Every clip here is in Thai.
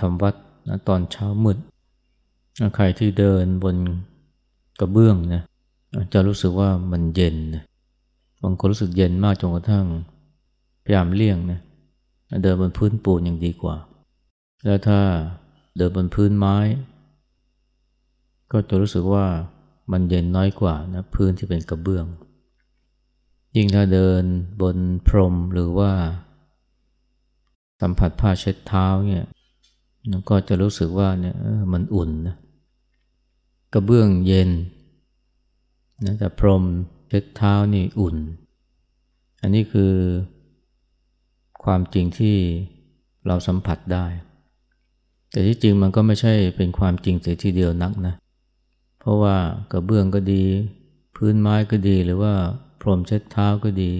ทำวัดนะตอนเช้ามืดใครที่เดินบนกระเบื้องนะจะรู้สึกว่ามันเย็นนะบางคนรู้สึกเย็นมากจนกระทั่งพยายามเลี่ยงนะเดินบนพื้นปูนยังดีกว่า แล้วถ้าเดินบนพื้นไม้ ก็จะรู้สึกว่ามันเย็นน้อยกว่านะพื้นที่เป็นกระเบื้อง ยิ่งถ้าเดินบนพรมหรือว่า สัมผัสผ้าเช็ดเท้าเนี่ย ก็จะรู้สึกว่าเนี่ยมันอุ่นนะกระเบื้องเย็นนะแต่พรมเช็ดเท้านี่อุ่น อันนี้คือความจริงที่เราสัมผัสได้ แต่ที่จริงมันก็ไม่ใช่เป็นความจริงเสียทีเดียวนักนะ เพราะว่ากระเบื้องก็ดี พื้นไม้ก็ดีหรือว่าพรมเช็ดเท้าก็ดี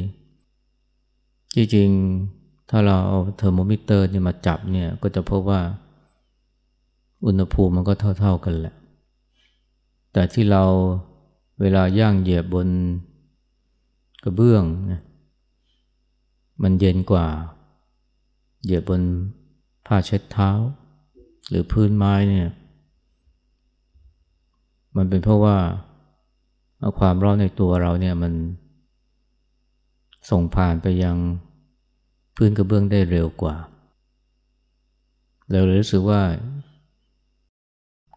จริงๆ ถ้าเราเอาเทอร์โมมิเตอร์นี่มาจับเนี่ยก็จะพบว่า อุณหภูมิมันก็เท่า ๆกันแหละ แต่ที่เราเวลาย่างเหยียบบนกระเบื้องนะมันเย็นกว่า เหยียบบนผ้าเช็ดเท้า หรือพื้นไม้เนี่ย มันเป็นเพราะว่าความร้อนในตัวเราเนี่ยมันส่งผ่านไปยังพื้นกระเบื้องได้เร็วกว่า เราเลยรู้สึกว่า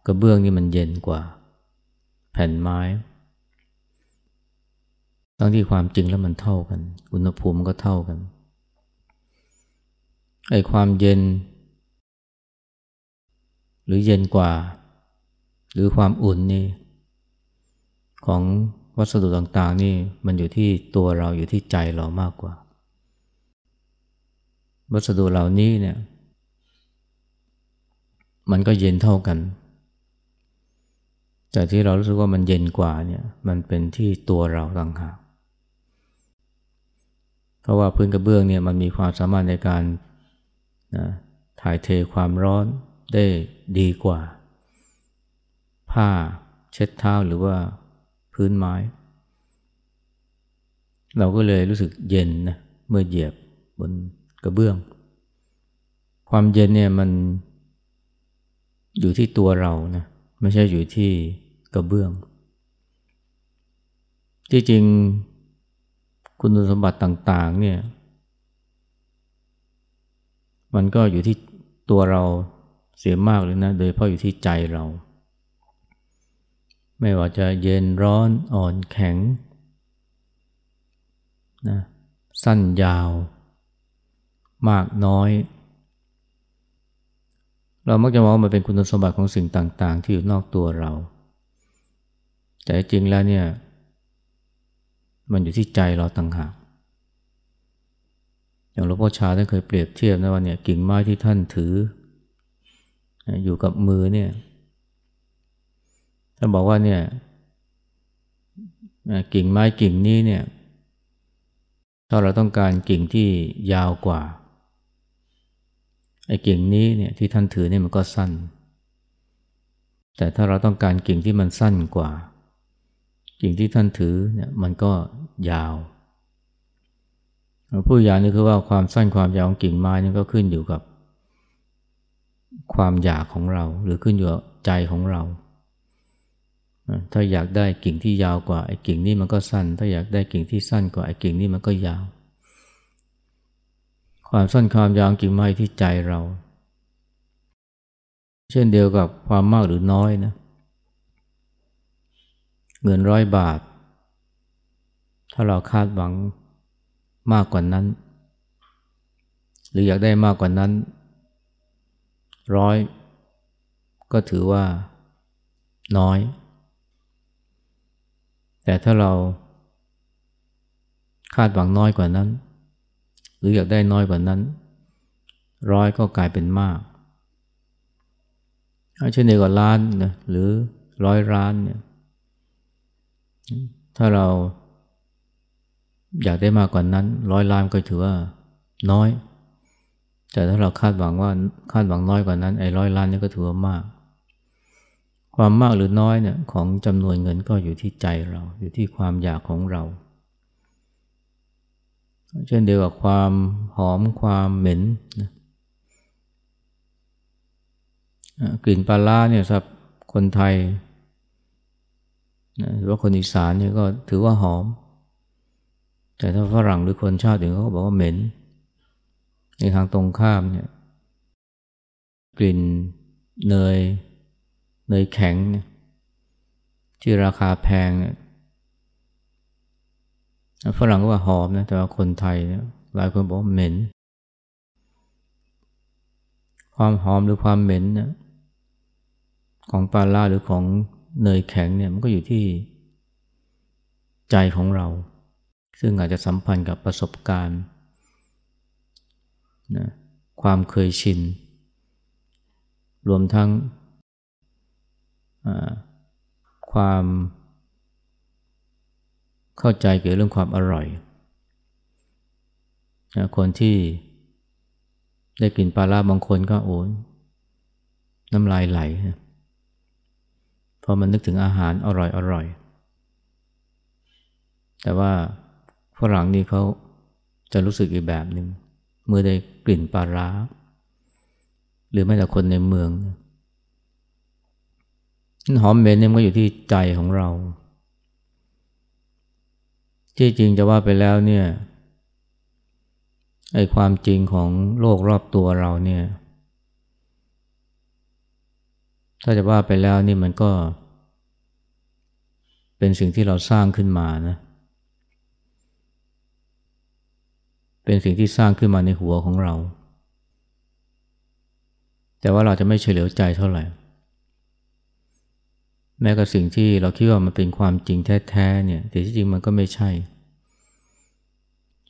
กระเบื้องนี่มันเย็นกว่า แผ่นไม้ ทั้งที่ความจริงแล้วมันเท่ากัน อุณหภูมิก็เท่ากัน ไอ้ความเย็น หรือเย็นกว่า หรือความอุ่นนี่ ของวัสดุต่างๆนี่มันอยู่ที่ตัวเราอยู่ที่ใจเรามากกว่า วัสดุเหล่านี้เนี่ย มันก็เย็นเท่ากัน แต่ที่เรารู้สึกว่ามันเย็นกว่าเนี่ยมันเป็นที่ตัวเราต่างหากเพราะว่าพื้นกระเบื้องเนี่ยมันมีความสามารถในการนะถ่ายเทความร้อนได้ดีกว่า ผ้าเช็ดเท้าหรือว่าพื้นไม้ เราก็เลยรู้สึกเย็นนะเมื่อเหยียบบนกระเบื้อง ความเย็นเนี่ยมันอยู่ที่ตัวเรานะ ไม่ใช่อยู่ที่กระเบื้อง ที่จริงคุณสมบัติต่าง ๆ เนี่ย มันก็อยู่ที่ตัวเราเสียมากเลยนะ โดยเพราะอยู่ที่ใจเรา ไม่ว่าจะเย็นร้อนอ่อนแข็งนะสั้นยาว มากน้อย เรามักจะมองมันเป็นคุณสมบัติของสิ่งต่าง ๆ ที่อยู่นอกตัวเรา แต่จริงแล้วเนี่ย มันอยู่ที่ใจเราต่างหาก อย่างหลวงพ่อชาท่านเคยเปรียบเทียบนะว่าเนี่ยกิ่งไม้ที่ท่านถือ อยู่กับมือเนี่ยท่านบอกว่าเนี่ยกิ่งไม้กิ่งนี้เนี่ย ถ้าเราต้องการกิ่งที่ยาวกว่า กิ่งนี้เนี่ยที่ท่านถือเนี่ยมันก็สั้น แต่ถ้าเราต้องการกิ่งที่มันสั้นกว่า กิ่งที่ท่านถือเนี่ยมันก็ยาวผู้อยางนี้คือว่าความสั้นความยาวของกิ่งไม้นี่ก็ขึ้นอยู่กับ ความอยากของเรา หรือขึ้นอยู่กับใจของเรา ถ้าอยากได้กิ่งที่ยาวกว่าไอ้กิ่งนี้มันก็สั้น ถ้าอยากได้กิ่งที่สั้นกว่าไอ้กิ่งนี้มันก็ยาว ความสั้นความยาวกิ่งไม้ที่ใจเรา เช่นเดียวกับความมากหรือน้อยนะเงินร้อยบาท ถ้าเราคาดหวังมากกว่านั้น หรืออยากได้มากกว่านั้นร้อยก็ถือว่าน้อย แต่ถ้าเราคาดหวังน้อยกว่านั้น หรืออยากได้น้อยกว่านั้น ร้อยก็กลายเป็นมากเช่นเดียวกับล้านนะหรือร้อยล้านเนี่ยถ้าเราอยากได้มากกว่านั้น ร้อยล้านก็ถือว่าน้อย แต่ถ้าเราคาดหวังว่าคาดหวังน้อยกว่านั้นไอ้ร้อยล้านนี่ก็ถือว่ามาก ความมากหรือน้อยเนี่ยของจำนวนเงินก็อยู่ที่ใจเรา อยู่ที่ความอยากของเรา เช่นเดียวกับความหอมความเหม็นนะกลิ่นปลาล่าเนี่ยสำหรับคนไทยหรือว่าคนอีสานเนี่ยก็ถือว่าหอม แต่ถ้าฝรั่งหรือคนชาติอื่นเขาก็บอกว่าเหม็นในทางตรงข้ามเนี่ยกลิ่นเนยเนยแข็งเนี่ยที่ราคาแพงเนี่ย ฝรั่งก็ว่าหอมนะแต่ว่าคนไทยหลายคนบอกเหม็น ความหอมหรือความเหม็นนี่ยของปลาล่าหรือของเนยแข็งเนี่ยมันก็อยู่ที่ใจของเรา ซึ่งอาจจะสัมพันธ์กับประสบการณ์นะความเคยชิน รวมทั้งความ เข้าใจเกี่ยวเรื่องความอร่อยนะคนที่ได้กลิ่นปลาล่าบางคนก็โอนน้ำลายไหลนะพอมันนึกถึงอาหารอร่อยอร่อย แต่ว่าฝรั่งนี่เขาจะรู้สึกอีกแบบหนึ่งเมื่อได้กลิ่นปลาร้า หรือแม้แต่คนในเมืองหอมเหม็นเนี่ยมันก็อยู่ที่ใจของเรา ที่จริงจะว่าไปแล้วเนี่ยไอ้ความจริงของโลกรอบตัวเราเนี่ย ถ้าจะว่าไปแล้วนี่มันก็ เป็นสิ่งที่เราสร้างขึ้นมานะ เป็นสิ่งที่สร้างขึ้นมาในหัวของเรา แต่ว่าเราจะไม่เฉลียวใจเท่าไหร่ แม้กับสิ่งที่เราคิดว่ามันเป็นความจริงแท้ๆเนี่ยแต่ที่จริงมันก็ไม่ใช่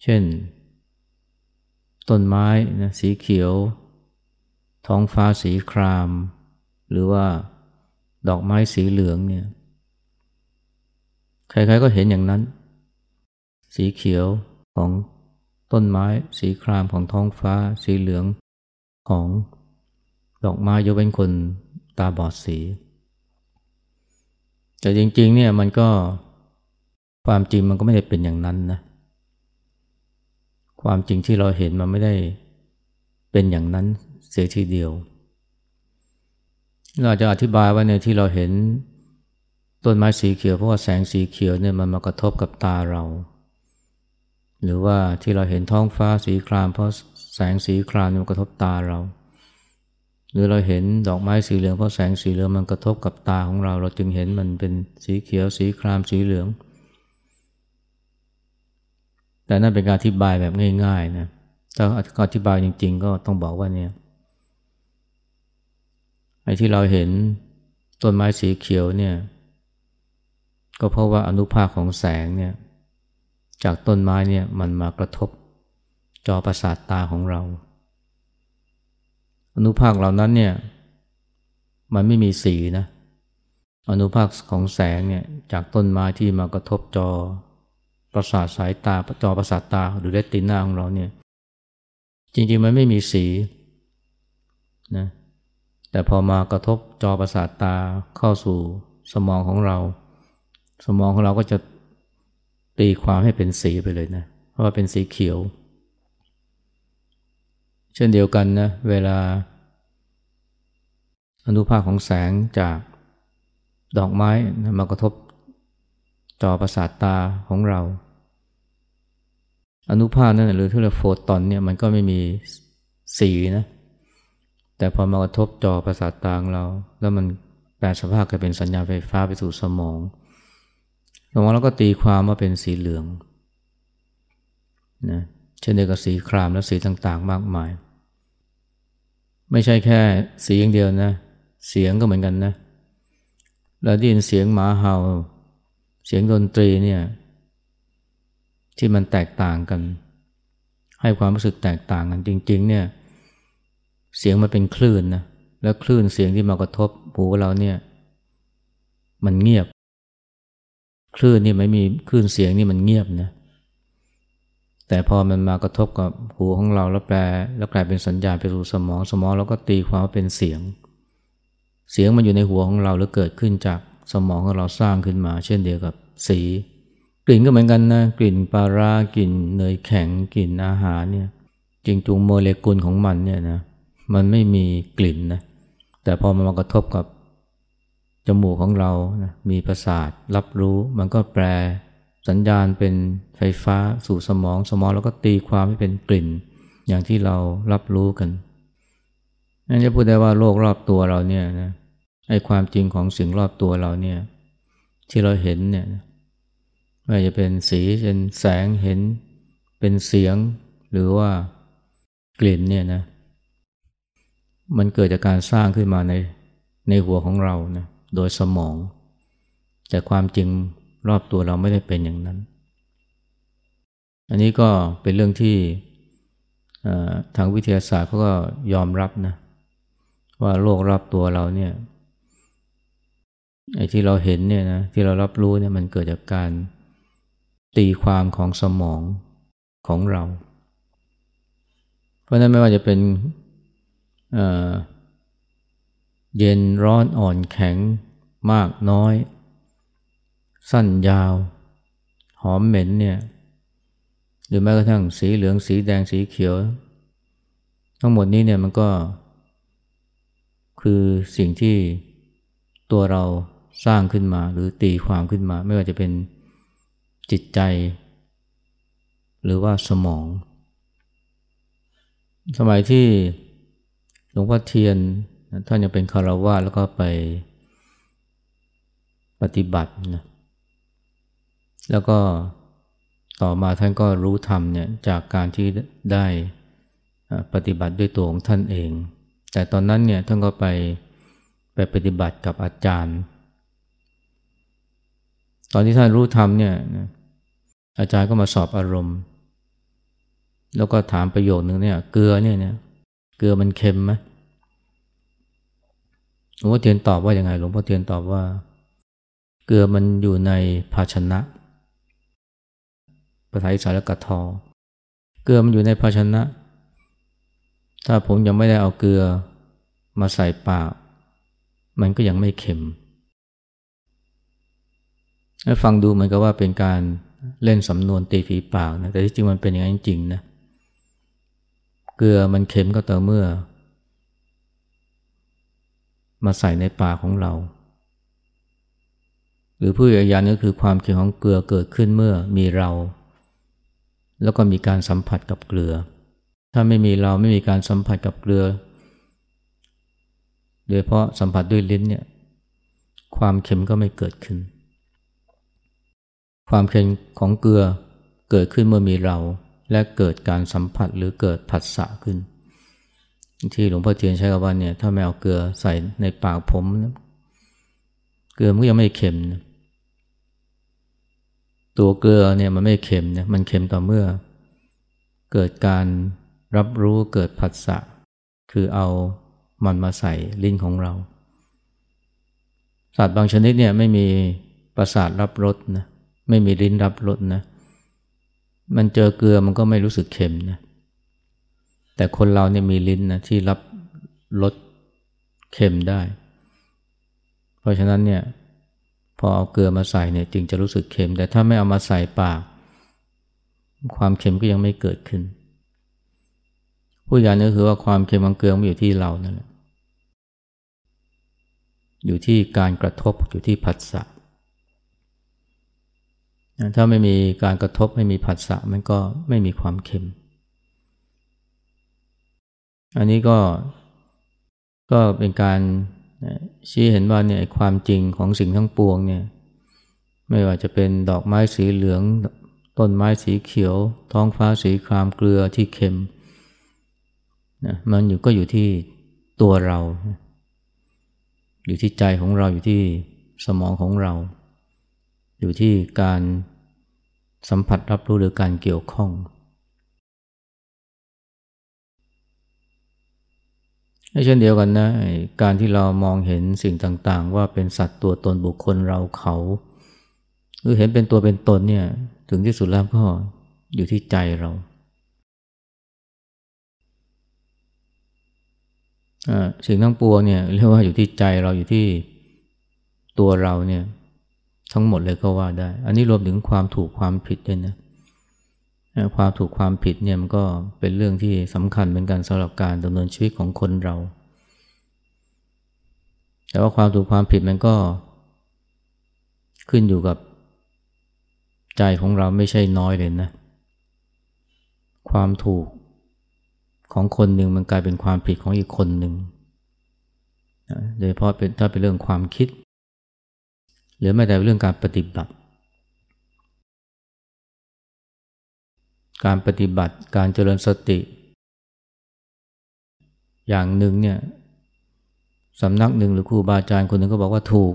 เช่น ต้นไม้นะสีเขียว ท้องฟ้าสีคราม หรือว่าดอกไม้สีเหลืองเนี่ยใครๆก็เห็นอย่างนั้น สีเขียวของต้นไม้ สีครามของท้องฟ้า สีเหลืองของดอกไม้ยกเว้นคนตาบอดสี แต่จริงๆเนี่ยมันก็ความจริงมันก็ไม่ได้เป็นอย่างนั้นนะ ความจริงที่เราเห็นมันไม่ได้เป็นอย่างนั้นเสียทีเดียว เราจะอธิบายว่าเนี่ยที่เราเห็นต้นไม้สีเขียวเพราะว่าแสงสีเขียวเนี่ยมันมากระทบกับตาเรา หรือว่าที่เราเห็นท้องฟ้าสีครามเพราะแสงสีครามมันกระทบตาเรา หรือเราเห็นดอกไม้สีเหลืองเพราะแสงสีเหลืองมันกระทบกับตาของเรา เราจึงเห็นมันเป็นสีเขียวสีครามสีเหลือง แต่นั่นเป็นการอธิบายแบบง่ายๆนะถ้าอธิบายจริง ๆ ก็ต้องบอกว่าเนี่ยไอ้ที่เราเห็นต้นไม้สีเขียวเนี่ยก็เพราะว่าอนุภาคของแสงเนี่ยจากต้นไม้เนี่ยมันมากระทบจอประสาทตาของเรา อนุภาคเหล่านั้นเนี่ยมันไม่มีสีนะอนุภาคของแสงเนี่ยจากต้นไม้ที่มากระทบจอประสาทสายตาจอประสาทตาหรือเรตินาของเราเนี่ยจริงๆมันไม่มีสีนะแต่พอมากระทบจอประสาทตาเข้าสู่สมองของเรา สมองของเราก็จะตีความให้เป็นสีไปเลยนะเพราะว่าเป็นสีเขียว เช่นเดียวกันนะเวลา อนุภาคของแสงจากดอกไม้มากระทบจอประสาทตาของเรา อนุภาคนั่นหรือที่เรียกโฟตอนเนี่ยมันก็ไม่มีสีนะ แต่พอมากระทบจอประสาทตาของเรา แล้วมันแปลสภาพกลายเป็นสัญญาณไฟฟ้าไปสู่สมองสมองเราก็ตีความว่าเป็นสีเหลืองนะ เช่นเดียวกับสีครามและสีต่างๆ มากมาย ไม่ใช่แค่สีอย่างเดียวนะ เสียงก็เหมือนกันนะ เราได้ยินเสียงหมาเห่า เสียงดนตรีเนี่ยที่มันแตกต่างกัน ให้ความรู้สึกแตกต่างกันจริง ๆ เนี่ยเสียงมันเป็นคลื่นนะแล้วคลื่นเสียงที่มากระทบหูเราเนี่ย มันเงียบ คลื่นนี่ไม่มีคลื่นเสียงนี่มันเงียบนะ แต่พอมันมากระทบกับหูของเราแล้วแปลแล้วกลายเป็นสัญญาณไปสู่สมองสมองเราก็ตีความว่าเป็นเสียง เสียงมันอยู่ในหัวของเราแล้วเกิดขึ้นจากสมองของเราสร้างขึ้นมา เช่นเดียวกับสี กลิ่นก็เหมือนกันนะกลิ่นปลาร้ากลิ่นเนยแข็งกลิ่นอาหารเนี่ยจริงจุงโมเลกุลของมันเนี่ยนะมันไม่มีกลิ่นนะแต่พอมันมากระทบกับจมูกของเรานะมีประสาทรับรู้มันก็แปล สัญญาณเป็นไฟฟ้าสู่สมอง สมองแล้วก็ตีความให้เป็นกลิ่น อย่างที่เรารับรู้กันนั่นจะพูดได้ว่าโลกรอบตัวเราเนี่ยนะไอ้ความจริงของสิ่งรอบตัวเราเนี่ยที่เราเห็นเนี่ยไม่ว่าจะเป็นสีเป็นแสงเห็น เป็นเสียง หรือว่ากลิ่นเนี่ยนะมันเกิดจากการสร้างขึ้นมาในในหัวของเรานะโดยสมอง แต่ความจริง รอบตัวเราไม่ได้เป็นอย่างนั้น อันนี้ก็เป็นเรื่องที่ทางวิทยาศาสตร์เขาก็ยอมรับนะว่าโลกรอบตัวเราเนี่ยไอ้ที่เราเห็นเนี่ยนะที่เรารับรู้เนี่ยมันเกิดจากการตีความของสมองของเรา เพราะนั้นไม่ว่าจะเป็นเเย็นร้อนอ่อนแข็งมากน้อย สั้นยาว หอมเหม็นเนี่ยหรือแม้กระทั่งสีเหลืองสีแดงสีเขียว ทั้งหมดนี้เนี่ยมันก็ คือสิ่งที่ตัวเราสร้างขึ้นมาหรือตีความขึ้นมา ไม่ว่าจะเป็นจิตใจ หรือว่าสมอง สมัยที่หลวงพ่อเทียนท่านยังเป็นคารวะแล้วก็ไปปฏิบัตินะ แล้วก็ต่อมาท่านก็รู้ธรรมเนี่ยจากการที่ได้ปฏิบัติด้วยตัวของท่านเอง แต่ตอนนั้นเนี่ยท่านก็ไปไปปฏิบัติกับอาจารย์ ตอนที่ท่านรู้ธรรมเนี่ยอาจารย์ก็มาสอบอารมณ์ แล้วก็ถามประโยคนึงเนี่ยเกลือเนี่ยเนี่ยเกลือมันเค็มไหมหลวงพ่อเทียนตอบว่าอยังไงหลวงพ่อเทียนตอบว่า เกลือมันอยู่ในภาชนะ ภาษาอีสานกระกะทอ เกลือมันอยู่ในภาชนะ ถ้าผมยังไม่ได้เอาเกลือมาใส่ปาก มันก็ยังไม่เค็มฟังดูเหมือนกับว่าเป็นการเล่นสำนวนตีฝีปากนะแต่ที่จริงมันเป็นอย่างนั้นจริงนะเกลือมันเค็มก็ต่อเมื่อ มาใส่ในปากของเรา หรือผู้อีกอย่านึงคือความเค็มของเกลือเกิดขึ้นเมื่อมีเรา แล้วก็มีการสัมผัสกับเกลือ ถ้าไม่มีเราไม่มีการสัมผัสกับเกลือ โดยเพราะสัมผัสด้วยลิ้นเนี่ยความเค็มก็ไม่เกิดขึ้น ความเค็มของเกลือเกิดขึ้นเมื่อมีเราและเกิดการสัมผัสหรือเกิดผัสสะขึ้น ที่หลวงพ่อเทียนใช้คำว่าเนี่ยถ้าไม่เอาเกลือใส่ในปากผมเกลือมันก็ยังไม่เค็มนะ ตัวเกลือเนี่ยมันไม่เค็มเนี่ยมันเค็มต่อเมื่อ เกิดการรับรู้เกิดผัสสะคือเอามันมาใส่ลิ้นของเรา สัตว์บางชนิดเนี่ยไม่มีประสาทรับรสนะไม่มีลิ้นรับรสนะมันเจอเกลือมันก็ไม่รู้สึกเค็มนะแต่คนเราเนี่ยมีลิ้นนะที่รับรสเค็มได้ เพราะฉะนั้นเนี่ย พอเอาเกลือมาใส่เนี่ยจึงจะรู้สึกเค็ม แต่ถ้าไม่เอามาใส่ปาก ความเค็มก็ยังไม่เกิดขึ้น ผู้ยานี่คือว่าความเค็มของเกลือมันอยู่ที่เรานั่นแหละอยู่ที่การกระทบอยู่ที่ผัสสะถ้าไม่มีการกระทบไม่มีผัสสะมันก็ไม่มีความเค็ม อันนี้ก็ก็เป็นการ ชี้เห็นว่าเนี่ยความจริงของสิ่งทั้งปวงเนี่ยไม่ว่าจะเป็นดอกไม้สีเหลือง ต้นไม้สีเขียว ท้องฟ้าสีครามเกลือที่เค็มนะมันอยู่ก็อยู่ที่ตัวเรา อยู่ที่ใจของเราอยู่ที่สมองของเรา อยู่ที่การสัมผัสรับรู้หรือการเกี่ยวข้อง เช่นเดียวกันนะการที่เรามองเห็นสิ่งต่างๆ ว่าเป็นสัตว์ตัวตนบุคคลเราเขา หรือเห็นเป็นตัวเป็นตนเนี่ยถึงที่สุดแล้วก็อยู่ที่ใจเราสิ่งทั้งปวงเนี่ยเรียกว่าอยู่ที่ใจเราอยู่ที่ตัวเราเนี่ยทั้งหมดเลยก็ว่าได้ อันนี้รวมถึงความถูกความผิดด้วยนะ ความถูกความผิดเนี่ยมันก็เป็นเรื่องที่สำคัญเหมือนกันสำหรับการดำเนินชีวิตของคนเรา แต่ว่าความถูกความผิดมันก็ ขึ้นอยู่กับใจของเราไม่ใช่น้อยเลยนะ ความถูกของคนหนึ่งมันกลายเป็นความผิดของอีกคนหนึ่งโดยเฉพาะเป็นถ้าเป็นเรื่องความคิด หรือแม้แต่เรื่องการปฏิบัติ การปฏิบัติการเจริญสติ อย่างหนึ่งเนี่ยสำนักหนึ่งหรือครูบาอาจารย์คนหนึ่งก็บอกว่าถูก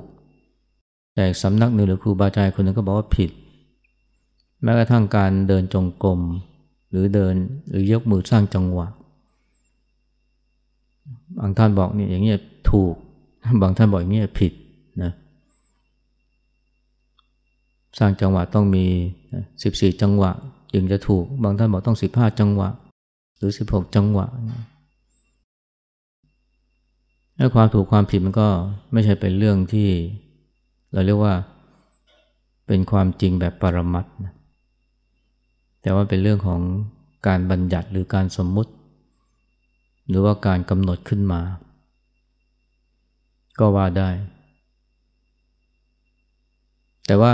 แต่สำนักหนึ่งหรือครูบาอาจารย์คนหนึ่งก็บอกว่าผิด แม้กระทั่งการเดินจงกรมหรือเดินหรือยกมือสร้างจังหวะบางท่านบอกเนี่ยอย่างเงี้ยถูก บางท่านบอกอย่างเงี้ยผิดนะสร้างจังหวะต้องมีสิบสี่จังหวะ จึงจะถูกบางท่านบอกต้องสิบห้าจังหวะ หรือสิบหกจังหวะแล้ความถูกความผิดมันก็ไม่ใช่เป็นเรื่องที่ เราเรียกว่าเป็นความจริงแบบปรมัตนะแต่ว่าเป็นเรื่องของการบัญญัติหรือการสมมุติ หรือว่าการกำหนดขึ้นมา ก็ว่าได้ แต่ว่า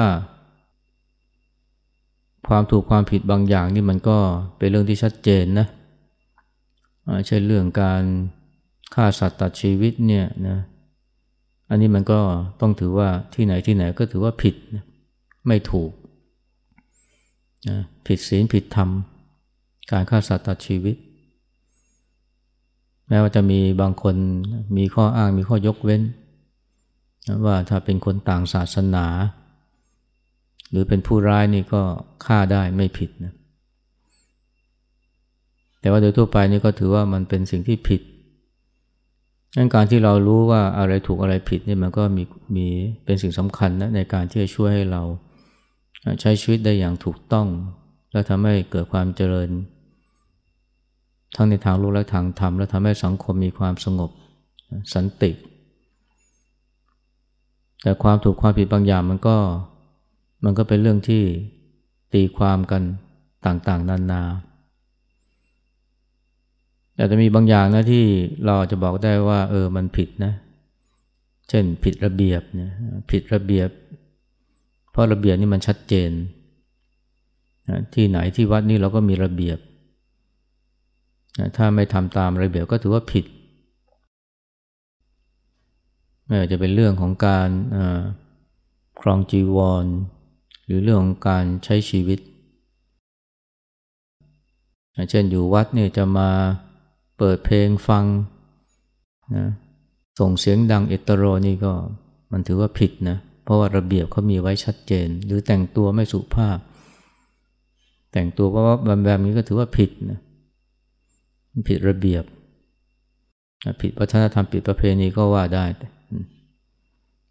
ความถูกความผิดบางอย่างนี่มันก็เป็นเรื่องที่ชัดเจนนะใช่เรื่องการฆ่าสัตว์ตัดชีวิตเนี่ยนะอันนี้มันก็ต้องถือว่าที่ไหนที่ไหนก็ถือว่าผิดนะไม่ถูกนะผิดศีลผิดธรรม การฆ่าสัตว์ตัดชีวิต แม้ว่าจะมีบางคนมีข้ออ้างมีข้อ ยกเว้น ว่าถ้าเป็นคนต่างศาสนา หรือเป็นผู้ร้ายนี่ก็ฆ่าได้ไม่ผิดนะแต่ว่าโดยทั่วไปนี่ก็ถือว่ามันเป็นสิ่งที่ผิดงั้นการที่เรารู้ว่าอะไรถูกอะไรผิดนี่มันก็มีมีเป็นสิ่งสำคัญนะในการที่จะช่วยให้เราใช้ชีวิตได้อย่างถูกต้อง และทำให้เกิดความเจริญ ทั้งในทางโลกและทางธรรม และทำให้สังคมมีความสงบสันติ แต่ความถูกความผิดบางอย่างมันก็ มันก็เป็นเรื่องที่ตีความกันต่างๆ นานา แต่จะมีบางอย่างนะที่เราจะบอกได้ว่า เออมันผิดนะ เช่นผิดระเบียบเนี่ยผิดระเบียบ เพราะระเบียบนี่มันชัดเจนที่ไหนที่วัดนี่เราก็มีระเบียบถ้าไม่ทำตามระเบียบก็ถือว่าผิดไม่ว่าจะเป็นเรื่องของการครองจีวร หรือเรื่องของการใช้ชีวิต เช่นอยู่วัดเนี่ยจะมาเปิดเพลงฟังนะส่งเสียงดังเอตโรนี่ก็มันถือว่าผิดนะ เพราะว่าระเบียบเขามีไว้ชัดเจน หรือแต่งตัวไม่สุภาพ แต่งตัวเพราะว่าแบบนี้ก็ถือว่าผิดนะผิดระเบียบ ผิดวัฒนธรรมผิดประเพณีก็ว่าได้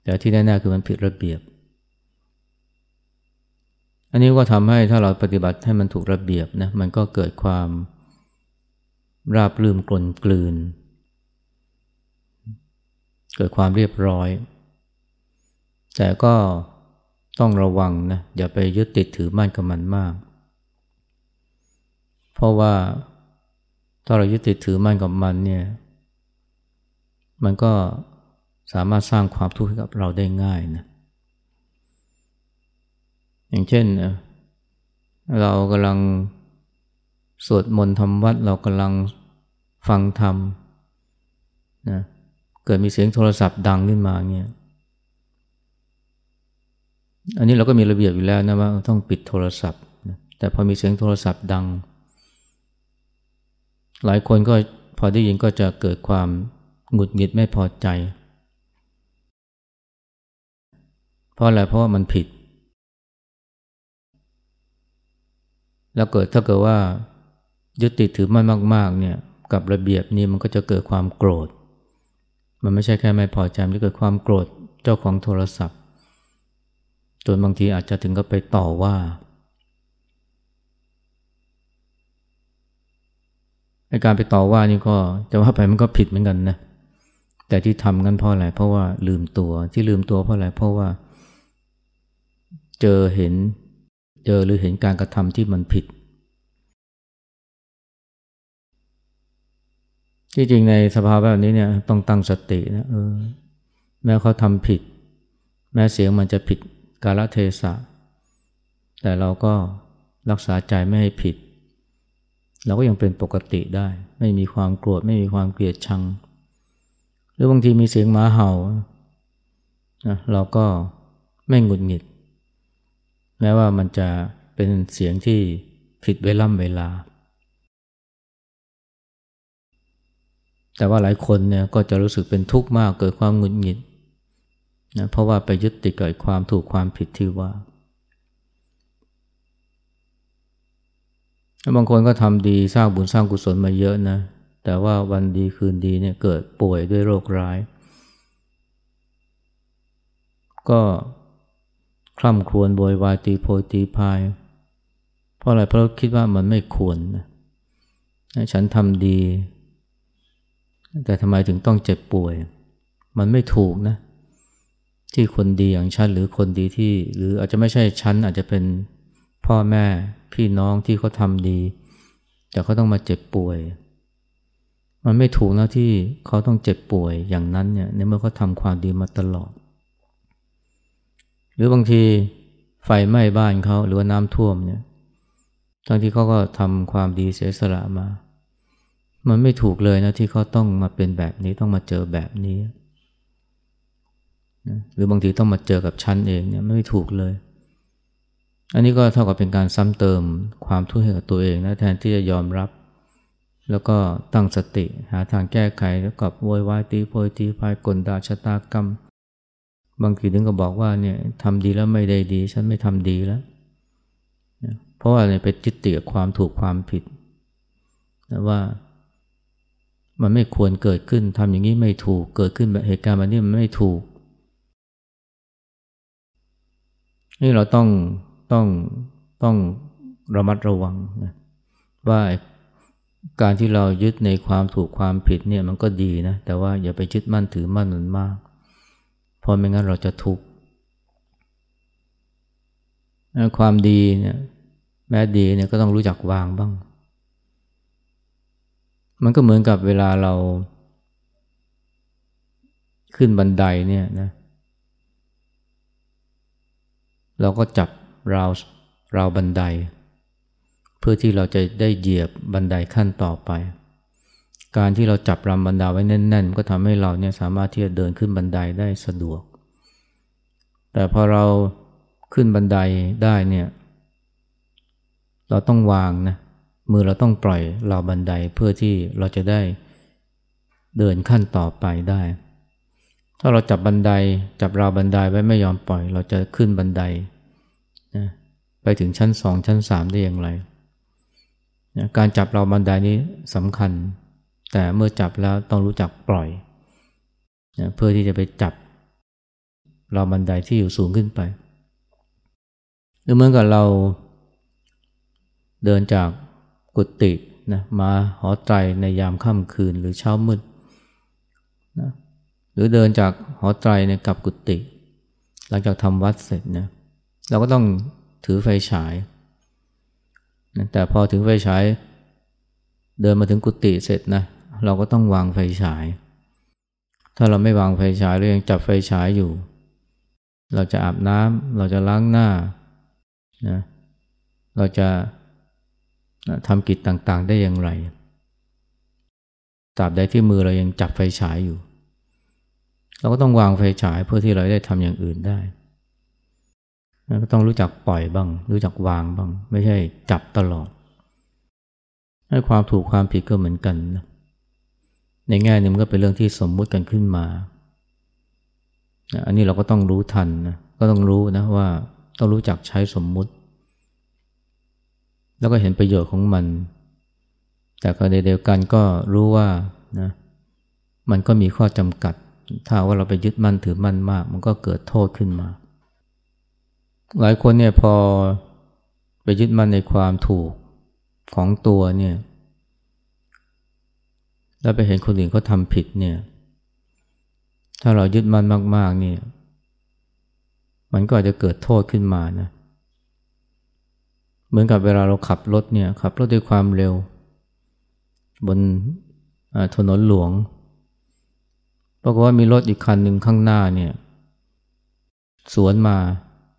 แต่ที่แน่ๆคือมันผิดระเบียบ อันนี้ก็ทำให้ถ้าเราปฏิบัติให้มันถูกระเบียบนะมันก็เกิดความราบรื่นกลนกลืน เกิดความเรียบร้อย แต่ก็ต้องระวังนะอย่าไปยึดติดถือมั่นกับมันมาก เพราะว่าถ้าเรายึดติดถือมั่นกับมันเนี่ยมันก็สามารถสร้างความทุกข์ให้กับเราได้ง่ายนะ อย่างเช่นเรากำลังสวดมนต์ทำวัดเรากำลังฟังธรรมนะเกิดมีเสียงโทรศัพท์ดังขึ้นมาเนี่ยอันนี้เราก็มีระเบียบอยู่แล้วนะว่าต้องปิดโทรศัพท์แต่พอมีเสียงโทรศัพท์ดัง หลายคนก็พอได้ยินก็จะเกิดความหงุดหงิดไม่พอใจ เพราะอะไรเพราะว่ามันผิด แล้วเกิดถ้าเกิดว่ายึดติดถือมั่นมาก ๆ เนี่ยกับระเบียบนี้มันก็จะเกิดความโกรธ มันไม่ใช่แค่ไม่พอใจมันเกิดความโกรธเจ้าของโทรศัพท์ จนบางทีอาจจะถึงกับไปต่อว่าในการไปต่อว่านี่ก็จะว่าไปมันก็ผิดเหมือนกันนะแต่ที่ทำกันเพราะอะไรเพราะว่าลืมตัวที่ลืมตัวเพราะอะไรเพราะว่า เจอเห็น เจอหรือเห็นการกระทำที่มันผิด ที่จริงในสภาพแบบนี้เนี่ยต้องตั้งสตินะเออแม้เขาทำผิด แม้เสียงมันจะผิดกาลเทศะ แต่เราก็รักษาใจไม่ให้ผิด เราก็ยังเป็นปกติได้ ไม่มีความโกรธไม่มีความเกลียดชัง หรือบางทีมีเสียงหมาเห่านะเราก็ไม่หงุดหงิด แม้ว่ามันจะเป็นเสียงที่ผิดเวล่ำเวลา แต่ว่าหลายคนเนี่ยก็จะรู้สึกเป็นทุกข์มากเกิดความหงุดหงิดนะเพราะว่าไปยึดติดกับความถูกความผิดที่ว่าบางคนก็ทำดีสร้างบุญสร้างกุศลมาเยอะนะ แต่ว่าวันดีคืนดีเนี่ยเกิดป่วยด้วยโรคร้าย ก็ คร่ำครวญโวยวายตีโพยตีพาย เพราะอะไรเพราะคิดว่ามันไม่ควรนะฉันทำดี แต่ทำไมถึงต้องเจ็บป่วย มันไม่ถูกนะ ที่คนดีอย่างฉันหรือคนดีที่ หรืออาจจะไม่ใช่ฉันอาจจะเป็นพ่อแม่พี่น้องที่เขาทำดี แต่เขาต้องมาเจ็บป่วย มันไม่ถูกนะที่เขาต้องเจ็บป่วยอย่างนั้นเนี่ยในเมื่อเขาทำความดีมาตลอด หรือบางทีไฟไหม้บ้านเขาหรือว่าน้ำท่วมเนี่ยทั้งที่เขาก็ทำความดีเสียสละมา มันไม่ถูกเลยนะที่เขาต้องมาเป็นแบบนี้ต้องมาเจอแบบนี้นะหรือบางทีต้องมาเจอกับฉันเองเนี่ยไม่ถูกเลย อันนี้ก็เท่ากับเป็นการซ้ำเติมความทุกข์ให้กับตัวเองนะแทนที่จะยอมรับ แล้วก็ตั้งสติหาทางแก้ไขแล้วกับโวยวายตีโพยตีพายกลดาชะตากรรม บางทีถึงก็บอกว่าเนี่ยทำดีแล้วไม่ได้ดี ฉันไม่ทำดีแล้วนะเพราะว่าอะไรไปจิตติกับความถูกความผิดนะว่ามันไม่ควรเกิดขึ้นทำอย่างนี้ไม่ถูกเกิดขึ้นแบบเหตุการณ์แบบนี้มันไม่ถูก นี่เราต้องต้องต้องระมัดระวังนะว่าการที่เรายึดในความถูกความผิดเนี่ยมันก็ดีนะ แต่ว่าอย่าไปยึดมั่นถือมั่นมันมาก เพราะไม่งั้นเราจะทุกข์ความดีเนี่ยแม้ดีเนี่ยก็ต้องรู้จักวางบ้าง มันก็เหมือนกับเวลาเรา ขึ้นบันไดเนี่ยนะ เราก็จับราวราวบันได เพื่อที่เราจะได้เหยียบบันไดขั้นต่อไป การที่เราจับราวบันไดไว้แน่นๆ ก็ทำให้เราเนี่ยสามารถที่จะเดินขึ้นบันไดได้สะดวก แต่พอเราขึ้นบันไดได้เนี่ย เราต้องวางนะ มือเราต้องปล่อยราวบันไดเพื่อที่เราจะได้เดินขั้นต่อไปได้ ถ้าเราจับบันไดจับราวบันไดไว้ไม่ยอมปล่อย เราจะขึ้นบันไดนะไปถึงชั้นสองชั้นสามได้อย่างไรนะการจับราวบันไดนี้สำคัญ แต่เมื่อจับแล้วต้องรู้จักปล่อยนะเพื่อที่จะไปจับราวบันไดที่อยู่สูงขึ้นไปหรือเหมื่อกับเราเดินจากกุฏินะมาหอไตรในยามค่ำคืนหรือเช้ามืดนะหรือเดินจากหอไตรเนี่ยกลับกุฏิหลังจากทำวัดเสร็จนะเราก็ต้องถือไฟฉายนะแต่พอถึงไฟฉาย เดินมาถึงกุฏิเสร็จนะ เราก็ต้องวางไฟฉาย ถ้าเราไม่วางไฟฉายเรายังจับไฟฉายอยู่ เราจะอาบน้ำเราจะล้างหน้านะเราจะทำกิจต่างๆได้อย่างไรตราบใดที่มือเรายังจับไฟฉายอยู่ เราก็ต้องวางไฟฉายเพื่อที่เราได้ทำอย่างอื่นได้ก็ต้องรู้จักปล่อยบ้าง รู้จักวางบ้าง ไม่ใช่จับตลอด ให้ความถูกความผิดก็เหมือนกันนะ ในแง่นึงก็เป็นเรื่องที่สมมุติกันขึ้นมา อันนี้เราก็ต้องรู้ทันนะก็ต้องรู้นะว่าต้องรู้จักใช้สมมุติ แล้วก็เห็นประโยชน์ของมัน แต่ก็ในเดียวกันก็รู้ว่านะมันก็มีข้อจำกัด ถ้าว่าเราไปยึดมั่นถือมั่นมาก มันก็เกิดโทษขึ้นมา หลายคนเนี่ยพอไปยึดมั่นในความถูกของตัวเนี่ย แล้วไปเห็นคนอื่นเขาทำผิดเนี่ย ถ้าเรายึดมั่นมาก ๆ เนี่ย มันก็อาจจะเกิดโทษขึ้นมานะ เหมือนกับเวลาเราขับรถเนี่ย ขับรถด้วยความเร็ว บนถนนหลวง ปรากฏว่ามีรถอีกคันหนึ่งข้างหน้าเนี่ย สวนมา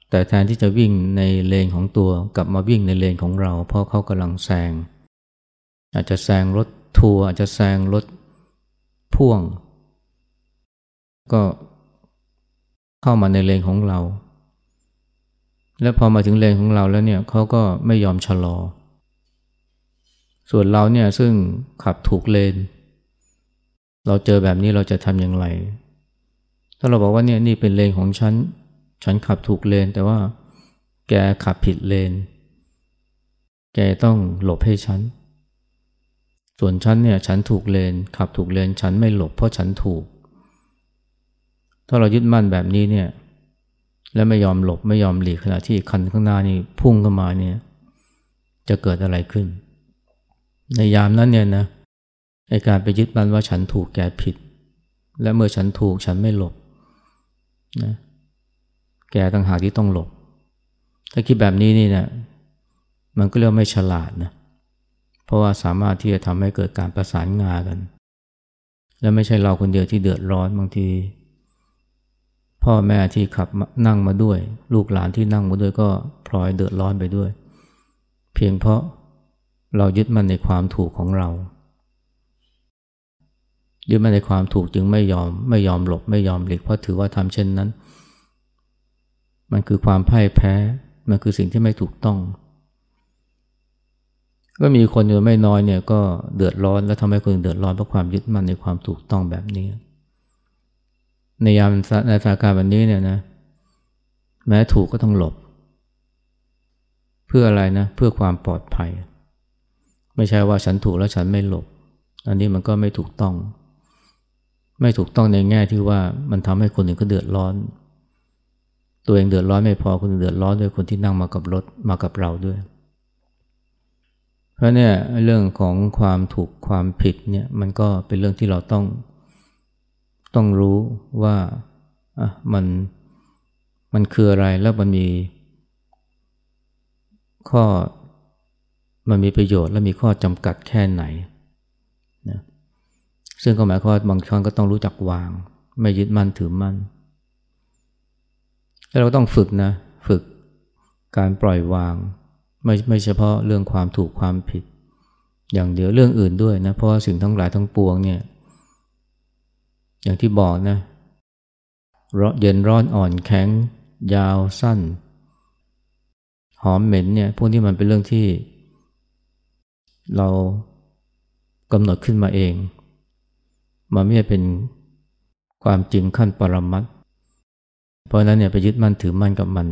แต่แทนที่จะวิ่งในเลนของตัว กลับมาวิ่งในเลนของเรา เพราะเขากำลังแซง อาจจะแซงรถ ทัวร์อาจจะแซงรถพ่วง ก็เข้ามาในเลนของเรา แล้วพอมาถึงเลนของเราแล้วเนี่ยเขาก็ไม่ยอมชะลอ ส่วนเราเนี่ยซึ่งขับถูกเลน เราเจอแบบนี้เราจะทำอย่างไร ถ้าเราบอกว่าเนี่ยนี่เป็นเลนของฉัน ฉันขับถูกเลน แต่ว่าแกขับผิดเลน แกต้องหลบให้ฉัน ส่วนฉันเนี่ยฉันถูกเลนขับถูกเลนฉันไม่หลบเพราะฉันถูก ถ้าเรายึดมั่นแบบนี้เนี่ยและไม่ยอมหลบไม่ยอมหลีกขณะที่คันข้างหน้านี่พุ่งเข้ามาเนี่ยจะเกิดอะไรขึ้น ในยามนั้นเนี่ยนะไอการไปยึดมั่นว่าฉันถูกแกผิด และเมื่อฉันถูกฉันไม่หลบนะแกต่างหากที่ต้องหลบ ถ้าคิดแบบนี้นี่เนี่ยมันก็เรียกไม่ฉลาดนะเเพราะว่าสามารถที่จะทำให้เกิดการประสานงานกัน และไม่ใช่เราคนเดียวที่เดือดร้อนบางที พ่อแม่ที่ขับนั่งมาด้วย ลูกหลานที่นั่งมาด้วยก็พลอยเดือดร้อนไปด้วย เพียงเพราะเรายึดมั่นในความถูกของเรา ยึดมั่นในความถูกจึงไม่ยอมไม่ยอมหลบไม่ยอมหลีกเพราะถือว่าทำเช่นนั้น มันคือความพ่ายแพ้ มันคือสิ่งที่ไม่ถูกต้อง ก็มีคนอยู่ไม่น้อยเนี่ยก็เดือดร้อนและทำให้คนเดือดร้อนเพราะความยึดมั่นในความถูกต้องแบบนี้ ในยามในสถานการณ์แบบนี้เนี่ยนะแม้ถูกก็ต้องหลบ เพื่ออะไรนะ เพื่อความปลอดภัย ไม่ใช่ว่าฉันถูกแล้วฉันไม่หลบ อันนี้มันก็ไม่ถูกต้อง ไม่ถูกต้องในแง่ที่ว่ามันทำให้คนอื่นก็เดือดร้อน ตัวเองเดือดร้อนไม่พอคนอื่นเดือดร้อนด้วยคนที่นั่งมากับรถมากับเราด้วย เพราะเนี่ยเรื่องของความถูกความผิดเนี่ยมันก็เป็นเรื่องที่เราต้องต้องรู้ว่าอะมันมันคืออะไรแล้วมันมีข้อมันมีประโยชน์และมีข้อจำกัดแค่ไหนนะซึ่งก็หมายความว่าบางครั้งก็ต้องรู้จักวาง ไม่ยึดมั่นถือมั่นแล้วเราต้องฝึกนะ ฝึกการปล่อยวาง ไม่ไม่เฉพาะเรื่องความถูกความผิด อย่างเดียวเรื่องอื่นด้วยนะเพราะว่าสิ่งทั้งหลายทั้งปวงเนี่ย อย่างที่บอกนะเย็นร้อนอ่อนแข็ง ยาวสั้น หอมเหม็นเนี่ยพวกที่มันเป็นเรื่องที่ เรากำหนดขึ้นมาเอง มันไม่ใช่เป็นความจริงขั้นปรมัตเพราะนั้นเนี่ยไปยึดมั่นถือมั่นกับมัน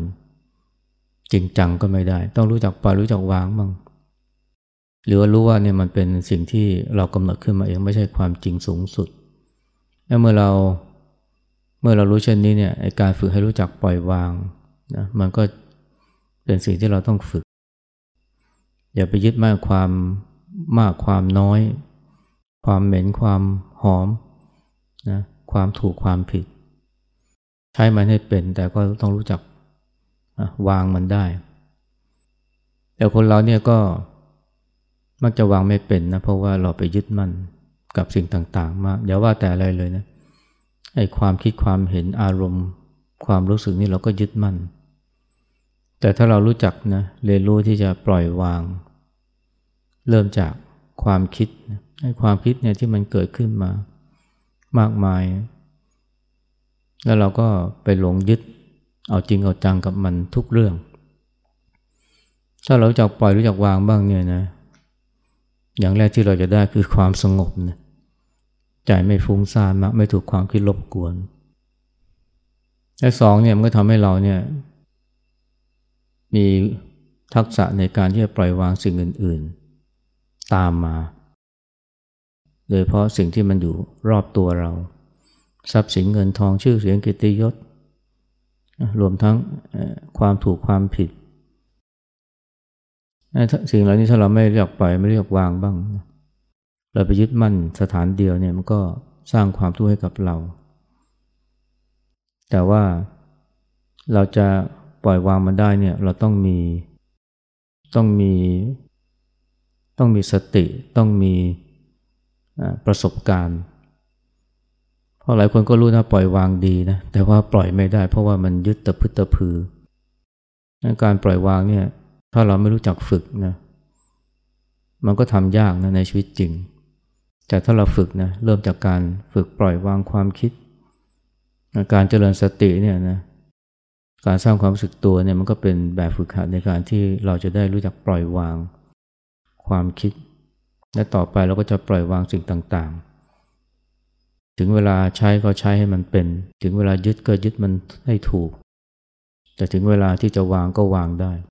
จริงจังก็ไม่ได้ ต้องรู้จักปล่อยรู้จักวางบ้างหรือว่ารู้ว่าเนี่ยมันเป็นสิ่งที่เรากำหนดขึ้นมาเองไม่ใช่ความจริงสูงสุดแล้วเมื่อเราเมื่อเรารู้เช่นนี้เนี่ยการฝึกให้รู้จักปล่อยวางนะมันก็เป็นสิ่งที่เราต้องฝึก อย่าไปยึดมากความมากความน้อย ความเหม็นความหอมนะความถูกความผิด ใช้มันให้เป็นแต่ก็ต้องรู้จัก วางมันได้ แต่คนเราเนี่ยก็มักจะวางไม่เป็นนะ เพราะว่าเราไปยึดมั่นกับสิ่งต่างๆ มากอย่าว่าแต่อะไรเลยนะไอ้ความคิดความเห็นอารมณ์ ความรู้สึกนี่เราก็ยึดมั่น แต่ถ้าเรารู้จักนะเรียนรู้ที่จะปล่อยวาง เริ่มจากความคิดไอ้ความคิดเนี่ยที่มันเกิดขึ้นมามากมาย แล้วเราก็ไปหลงยึด เอาจริงเอาจังกับมันทุกเรื่อง ถ้าเราจักปล่อยรู้จักวางบ้างเนี่ยนะ อย่างแรกที่เราจะได้คือความสงบนะใจไม่ฟุ้งซ่านมากไม่ถูกความคิดรบกวน และสองเนี่ยมันก็ทำให้เราเนี่ย มีทักษะในการที่จะปล่อยวางสิ่งอื่น ๆ ตามมา โดยเพราะสิ่งที่มันอยู่รอบตัวเรา ทรัพย์สินเงินทองชื่อเสียงกิตติยศ รวมทั้งความถูกความผิด สิ่งเหล่านี้ถ้าเราไม่เรียกปล่อยไม่เรียกวางบ้าง เราไปยึดมั่นสถานเดียวเนี่ยมันก็สร้างความทุกข์ให้กับเรา แต่ว่าเราจะปล่อยวางมันได้เนี่ยเราต้องมีต้องมีต้องมีสติต้องมีประสบการณ์ เพราะหลายคนก็รู้นะปล่อยวางดีนะแต่ว่าปล่อยไม่ได้ เพราะว่ามันยึดตะพึตะพือการปล่อยวางเนี่ยถ้าเราไม่รู้จักฝึกนะมันก็ทำยากนะในชีวิตจริง แต่ถ้าเราฝึกนะเริ่มจากการฝึกปล่อยวางความคิด การเจริญสติเนี่ยนะการสร้างความรู้สึกตัวเนี่ยมันก็เป็นแบบฝึกหัดในการที่เราจะได้รู้จักปล่อยวางความคิด และต่อไปเราก็จะปล่อยวางสิ่งต่างๆ ถึงเวลาใช้ก็ใช้ให้มันเป็น ถึงเวลายึดก็ยึดมันให้ถูก แต่ถึงเวลาที่จะวางก็วางได้